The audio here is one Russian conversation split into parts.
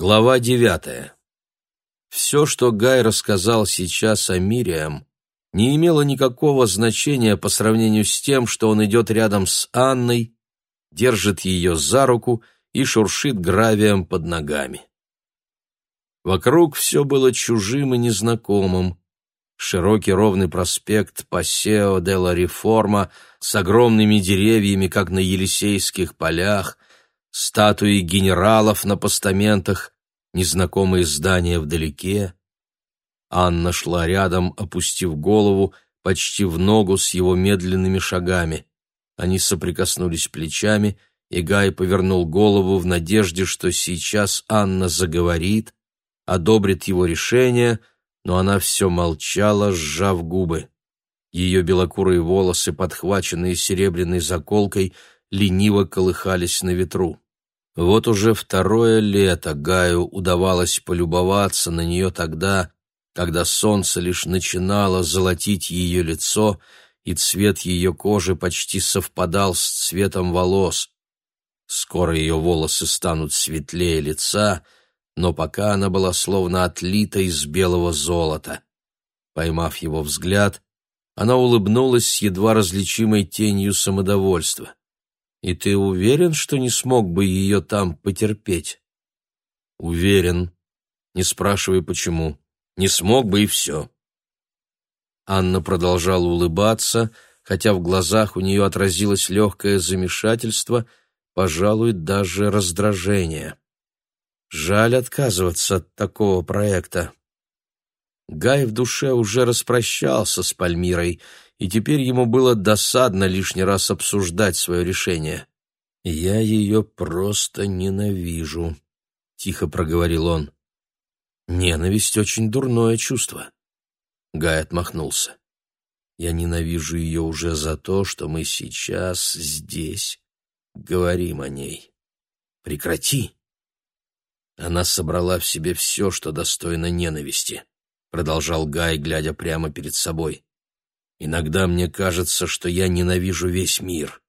Глава девятая. Все, что Гай рассказал сейчас о Мириам, не имело никакого значения по сравнению с тем, что он идет рядом с Анной, держит ее за руку и шуршит гравием под ногами. Вокруг все было чужим и незнакомым. Широкий ровный проспект Пассео де ла Реформа с огромными деревьями, как на Елисейских полях, статуи генералов на постаментах, незнакомые здания вдалеке. Анна шла рядом, опустив голову, почти в ногу с его медленными шагами. Они соприкоснулись плечами, и Гай повернул голову в надежде, что сейчас Анна заговорит, одобрит его решение, но она все молчала, сжав губы. Ее белокурые волосы, подхваченные серебряной заколкой, лениво колыхались на ветру. Вот уже второе лето Гаю удавалось полюбоваться на нее тогда, когда солнце лишь начинало золотить ее лицо, и цвет ее кожи почти совпадал с цветом волос. Скоро ее волосы станут светлее лица, но пока она была словно отлита из белого золота. Поймав его взгляд, она улыбнулась с едва различимой тенью самодовольства. «И ты уверен, что не смог бы ее там потерпеть?» «Уверен. Не спрашивай, почему. Не смог бы и все». Анна продолжала улыбаться, хотя в глазах у нее отразилось легкое замешательство, пожалуй, даже раздражение. Жаль отказываться от такого проекта. Гай в душе уже распрощался с Пальмирой, и теперь ему было досадно лишний раз обсуждать свое решение. «Я ее просто ненавижу», — тихо проговорил он. Ненависть — очень дурное чувство. Гай отмахнулся. Я ненавижу ее уже за то, что мы сейчас здесь говорим о ней. Прекрати. Она собрала в себе все, что достойно ненависти, продолжал Гай, глядя прямо перед собой. Иногда мне кажется, что я ненавижу весь мир.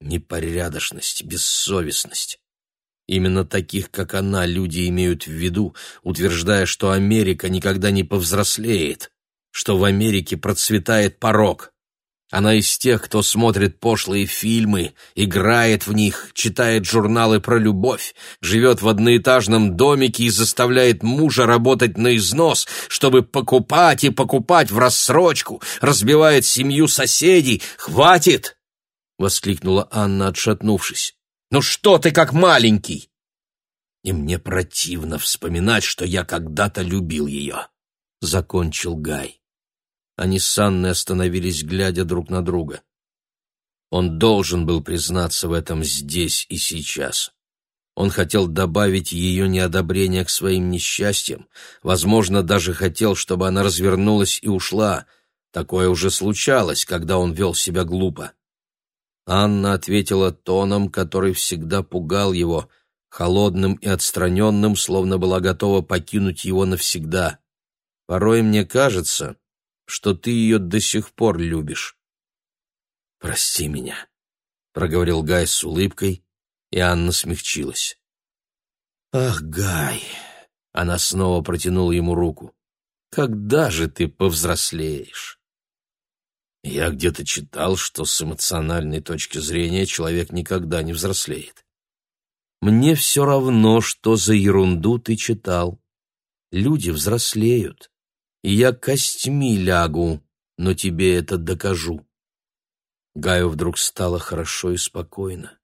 Непорядочность, бессовестность, Именно таких, как она, люди имеют в виду, утверждая, что Америка никогда не повзрослеет, что в Америке процветает порок. Она из тех, кто смотрит пошлые фильмы, играет в них, читает журналы про любовь, живет в одноэтажном домике и заставляет мужа работать на износ, чтобы покупать и покупать в рассрочку, разбивает семью соседей. «Хватит!» — воскликнула Анна, отшатнувшись. Ну что ты как маленький? И мне противно вспоминать, что я когда-то любил ее. Закончил Гай. Они с Анной остановились, глядя друг на друга. Он должен был признаться в этом здесь и сейчас. Он хотел добавить ее неодобрение к своим несчастьям, возможно, даже хотел, чтобы она развернулась и ушла. Такое уже случалось, когда он вел себя глупо. Анна ответила тоном, который всегда пугал его, холодным и отстраненным, словно была готова покинуть его навсегда. «Порой мне кажется, что ты ее до сих пор любишь». «Прости меня», — проговорил Гай с улыбкой, и Анна смягчилась. «Ах, Гай!» — она снова протянула ему руку. «Когда же ты повзрослеешь?» Я где-то читал, что с эмоциональной точки зрения человек никогда не взрослеет. Мне все равно, что за ерунду ты читал. Люди взрослеют, и я костьми лягу, но тебе это докажу. Гаю вдруг стало хорошо и спокойно.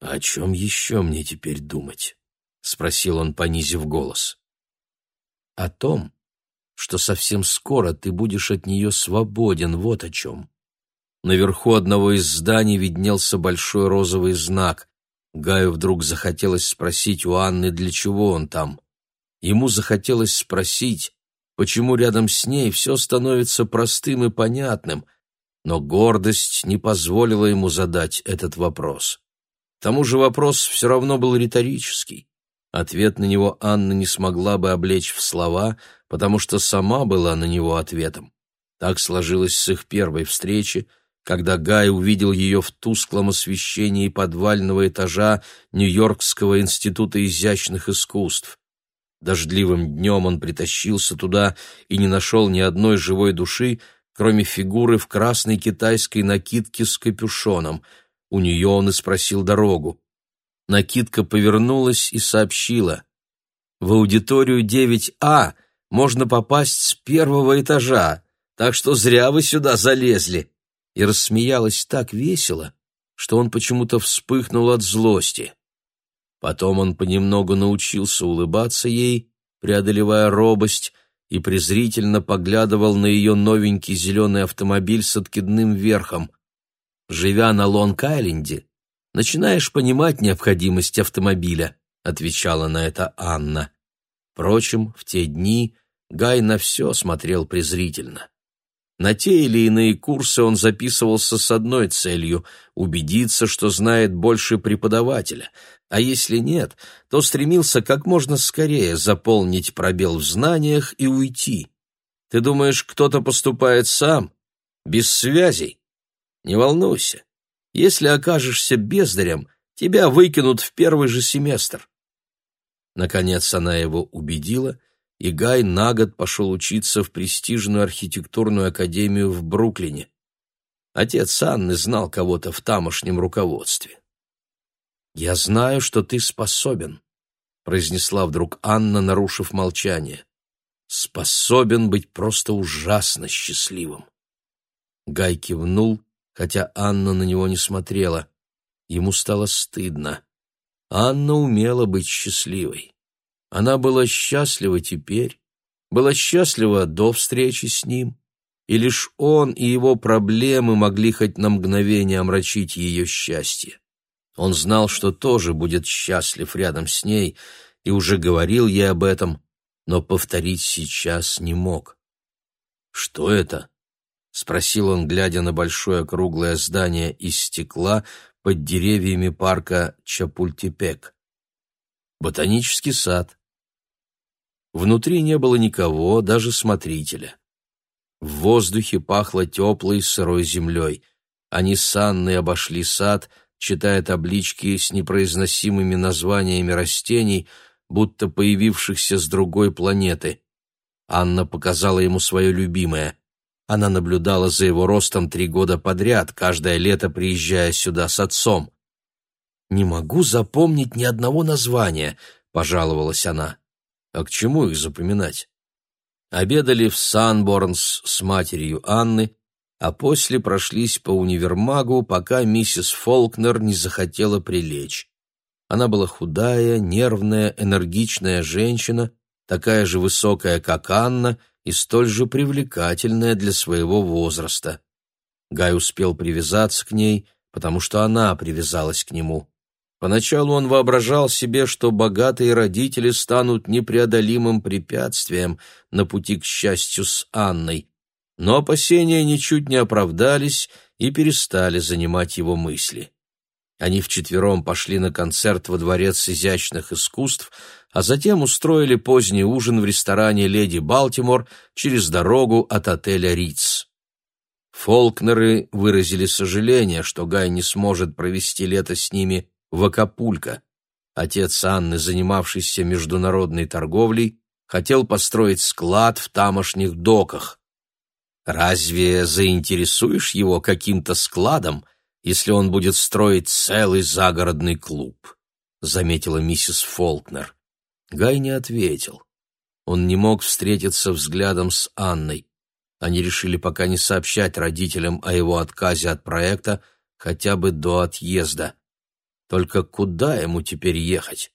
«А «О чем еще мне теперь думать?» — спросил он, понизив голос. «О том, что совсем скоро ты будешь от нее свободен, вот о чем. Наверху одного из зданий виднелся большой розовый знак. Гаю вдруг захотелось спросить у Анны, для чего он там. Ему захотелось спросить, почему рядом с ней все становится простым и понятным, но гордость не позволила ему задать этот вопрос. К тому же вопрос все равно был риторический. Ответ на него Анна не смогла бы облечь в слова, потому что сама была на него ответом. Так сложилось с их первой встречи, Когда Гай увидел ее в тусклом освещении подвального этажа Нью-Йоркского института изящных искусств. Дождливым днем он притащился туда и не нашел ни одной живой души, кроме фигуры в красной китайской накидке с капюшоном. У нее он и спросил дорогу. Накидка повернулась и сообщила. «В аудиторию 9А можно попасть с первого этажа, так что зря вы сюда залезли». И рассмеялась так весело, что он почему-то вспыхнул от злости. Потом он понемногу научился улыбаться ей, преодолевая робость, и презрительно поглядывал на ее новенький зеленый автомобиль с откидным верхом. Живя на Лонг-Айленде, начинаешь понимать необходимость автомобиля, отвечала на это Анна. Впрочем, в те дни Гай на все смотрел презрительно. На те или иные курсы он записывался с одной целью — убедиться, что знает больше преподавателя, а если нет, то стремился как можно скорее заполнить пробел в знаниях и уйти. Ты думаешь, кто-то поступает сам, без связей? Не волнуйся. Если окажешься бездарем, тебя выкинут в первый же семестр. Наконец она его убедила, и Гай на год пошел учиться в престижную архитектурную академию в Бруклине. Отец Анны знал кого-то в тамошнем руководстве. «Я знаю, что ты способен», — произнесла вдруг Анна, нарушив молчание. «Способен быть просто ужасно счастливым». Гай кивнул, хотя Анна на него не смотрела. Ему стало стыдно. Анна умела быть счастливой. Она была счастлива теперь, была счастлива до встречи с ним, и лишь он и его проблемы могли хоть на мгновение омрачить ее счастье. Он знал, что тоже будет счастлив рядом с ней, и уже говорил ей об этом, но повторить сейчас не мог. «Что это?» — спросил он, глядя на большое круглое здание из стекла под деревьями парка Чапультепек. «Ботанический сад». Внутри не было никого, даже смотрителя. В воздухе пахло теплой сырой землей. Они с Анной обошли сад — читая таблички с непроизносимыми названиями растений, будто появившихся с другой планеты. Анна показала ему свое любимое. Она наблюдала за его ростом три года подряд, каждое лето приезжая сюда с отцом. «Не могу запомнить ни одного названия», — пожаловалась она. «А к чему их запоминать?» Обедали в Санборнс с матерью Анны, а после прошлись по универмагу, пока миссис Фолкнер не захотела прилечь. Она была худая, нервная, энергичная женщина, такая же высокая, как Анна, и столь же привлекательная для своего возраста. Гай успел привязаться к ней, потому что она привязалась к нему. Поначалу он воображал себе, что богатые родители станут непреодолимым препятствием на пути к счастью с Анной, но опасения ничуть не оправдались и перестали занимать его мысли. Они вчетвером пошли на концерт во Дворец изящных искусств, а затем устроили поздний ужин в ресторане «Леди Балтимор» через дорогу от отеля «Риц». Фолкнеры выразили сожаление, что Гай не сможет провести лето с ними в Акапулько. Отец Анны, занимавшийся международной торговлей, хотел построить склад в тамошних доках. Разве заинтересуешь его каким-то складом, если он будет строить целый загородный клуб? заметила миссис Фолкнер. Гай не ответил. Он не мог встретиться взглядом с Анной. Они решили пока не сообщать родителям о его отказе от проекта хотя бы до отъезда. Только куда ему теперь ехать?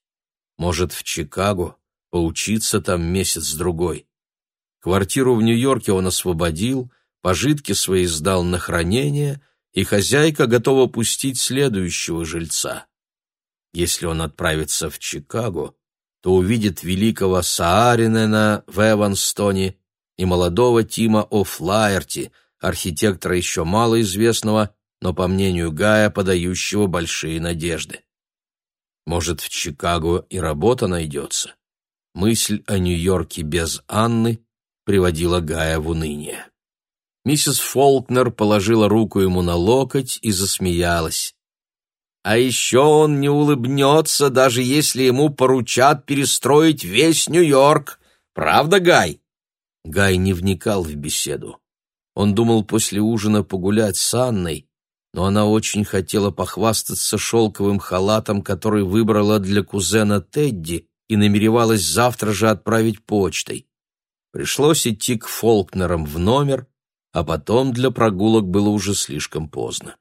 Может, в Чикаго, поучиться там месяц-другой? Квартиру в Нью-Йорке он освободил, пожитки свои сдал на хранение, и хозяйка готова пустить следующего жильца. Если он отправится в Чикаго, то увидит великого Сааринена в Эванстоне и молодого Тима О'Флаерти, архитектора еще малоизвестного, но, по мнению Гая, подающего большие надежды. Может, в Чикаго и работа найдется. Мысль о Нью-Йорке без Анны приводила Гая в уныние. Миссис Фолкнер положила руку ему на локоть и засмеялась. «А еще он не улыбнется, даже если ему поручат перестроить весь Нью-Йорк. Правда, Гай?» Гай не вникал в беседу. Он думал после ужина погулять с Анной, но она очень хотела похвастаться шелковым халатом, который выбрала для кузена Тедди и намеревалась завтра же отправить почтой. Пришлось идти к Фолкнерам в номер, а потом для прогулок было уже слишком поздно.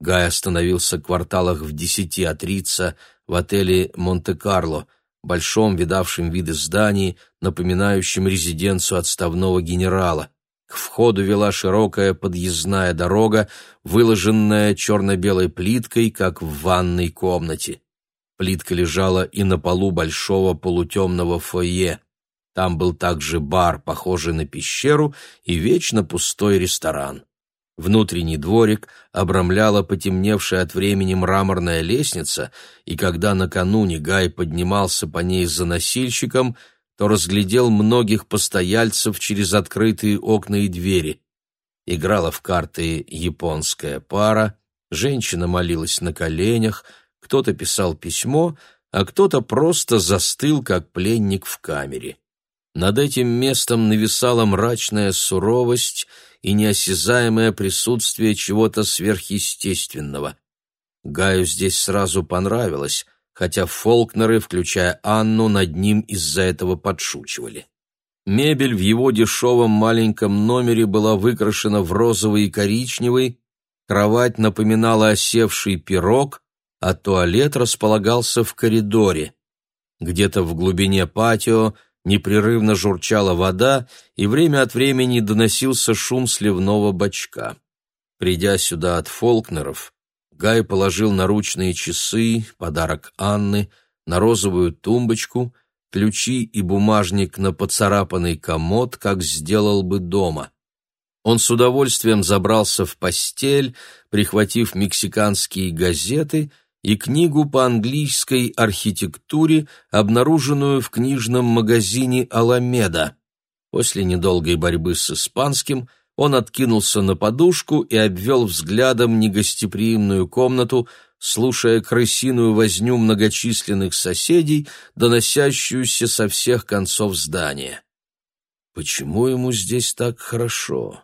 Гай остановился в кварталах в десяти от Рица в отеле «Монте-Карло», большом видавшем виды здании, напоминающем резиденцию отставного генерала. К входу вела широкая подъездная дорога, выложенная черно-белой плиткой, как в ванной комнате. Плитка лежала и на полу большого полутемного фойе. Там был также бар, похожий на пещеру, и вечно пустой ресторан. Внутренний дворик обрамляла потемневшая от времени мраморная лестница, и когда накануне Гай поднимался по ней за носильщиком, то разглядел многих постояльцев через открытые окна и двери. Играла в карты японская пара, женщина молилась на коленях, кто-то писал письмо, а кто-то просто застыл, как пленник в камере. Над этим местом нависала мрачная суровость и неосязаемое присутствие чего-то сверхъестественного. Гаю здесь сразу понравилось, хотя Фолкнеры, включая Анну, над ним из-за этого подшучивали. Мебель в его дешевом маленьком номере была выкрашена в розовый и коричневый, кровать напоминала осевший пирог, а туалет располагался в коридоре. Где-то в глубине патио непрерывно журчала вода, и время от времени доносился шум сливного бачка. Придя сюда от Фолкнеров, Гай положил наручные часы, подарок Анны, на розовую тумбочку, ключи и бумажник на поцарапанный комод, как сделал бы дома. Он с удовольствием забрался в постель, прихватив мексиканские газеты и книгу по английской архитектуре, обнаруженную в книжном магазине «Аламеда». После недолгой борьбы с испанским – он откинулся на подушку и обвел взглядом негостеприимную комнату, слушая крысиную возню многочисленных соседей, доносящуюся со всех концов здания. Почему ему здесь так хорошо?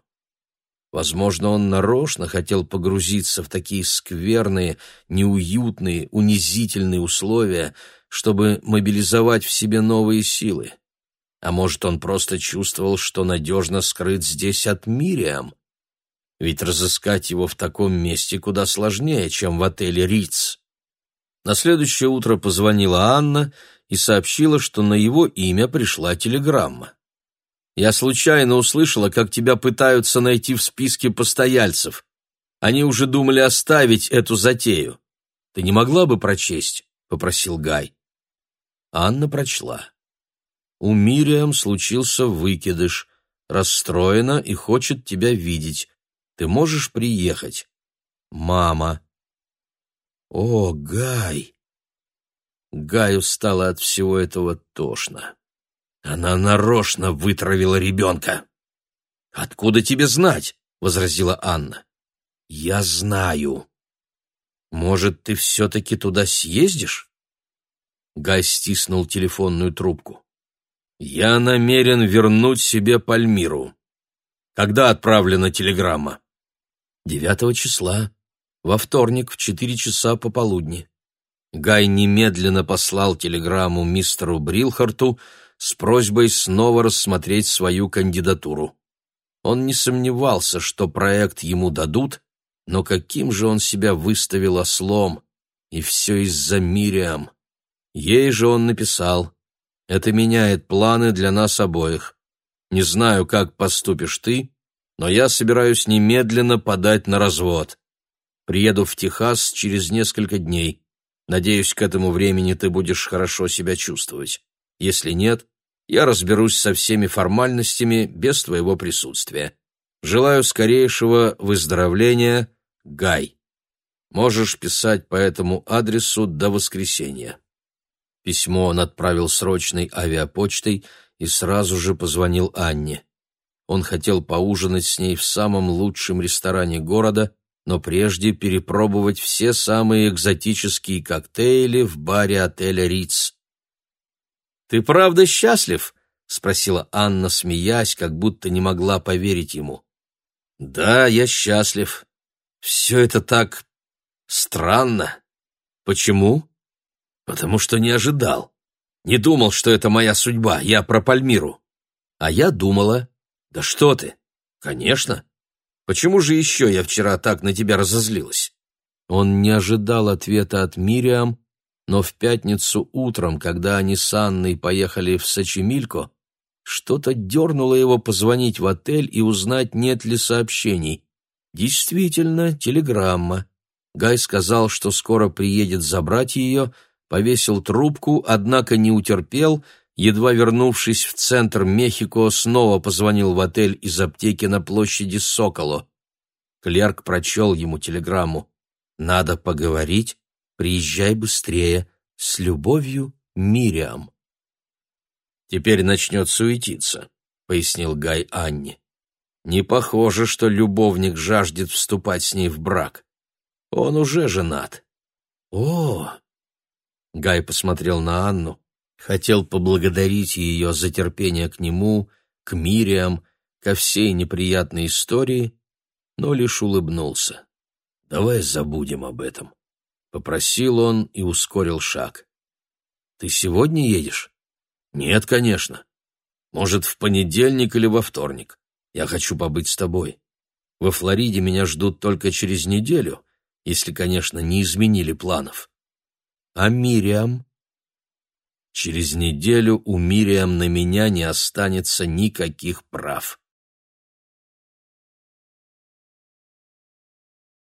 Возможно, он нарочно хотел погрузиться в такие скверные, неуютные, унизительные условия, чтобы мобилизовать в себе новые силы. А может, он просто чувствовал, что надежно скрыт здесь от Мириам? Ведь разыскать его в таком месте куда сложнее, чем в отеле Риц. На следующее утро позвонила Анна и сообщила, что на его имя пришла телеграмма. «Я случайно услышала, как тебя пытаются найти в списке постояльцев. Они уже думали оставить эту затею. Ты не могла бы прочесть?» — попросил Гай. Анна прочла. У Мириам случился выкидыш. Расстроена и хочет тебя видеть. Ты можешь приехать. Мама. О, Гай! Гаю стало от всего этого тошно. Она нарочно вытравила ребенка. «Откуда тебе знать?» — возразила Анна. «Я знаю». «Может, ты все-таки туда съездишь?» Гай стиснул телефонную трубку. Я намерен вернуть себе Пальмиру. Когда отправлена телеграмма? Девятого числа, во вторник в четыре часа пополудни. Гай немедленно послал телеграмму мистеру Брилхарту с просьбой снова рассмотреть свою кандидатуру. Он не сомневался, что проект ему дадут, но каким же он себя выставил ослом, и все из-за Мириам. Ей же он написал это меняет планы для нас обоих. Не знаю, как поступишь ты, но я собираюсь немедленно подать на развод. Приеду в Техас через несколько дней. Надеюсь, к этому времени ты будешь хорошо себя чувствовать. Если нет, я разберусь со всеми формальностями без твоего присутствия. Желаю скорейшего выздоровления, Гай. Можешь писать по этому адресу до воскресенья. Письмо он отправил срочной авиапочтой и сразу же позвонил Анне. Он хотел поужинать с ней в самом лучшем ресторане города, но прежде перепробовать все самые экзотические коктейли в баре отеля «Риц». «Ты правда счастлив?» — спросила Анна, смеясь, как будто не могла поверить ему. «Да, я счастлив. Все это так странно. Почему? Потому что не ожидал. Не думал, что это моя судьба. Я про Пальмиру. А я думала. Да что ты? Конечно. Почему же еще я вчера так на тебя разозлилась? Он не ожидал ответа от Мириам, но в пятницу утром, когда они с Анной поехали в Сочемилько, что-то дернуло его позвонить в отель и узнать, нет ли сообщений. Действительно, телеграмма. Гай сказал, что скоро приедет забрать ее, повесил трубку, однако не утерпел, едва вернувшись в центр Мехико, снова позвонил в отель из аптеки на площади Соколо. Клерк прочел ему телеграмму. «Надо поговорить, приезжай быстрее. С любовью, Мириам». «Теперь начнет суетиться», — пояснил Гай Анне. «Не похоже, что любовник жаждет вступать с ней в брак. Он уже женат». «О!» Гай посмотрел на Анну, хотел поблагодарить ее за терпение к нему, к Мириам, ко всей неприятной истории, но лишь улыбнулся. «Давай забудем об этом», — попросил он и ускорил шаг. «Ты сегодня едешь?» «Нет, конечно. Может, в понедельник или во вторник. Я хочу побыть с тобой. Во Флориде меня ждут только через неделю, если, конечно, не изменили планов». «А Мириам?» «Через неделю у Мириам на меня не останется никаких прав».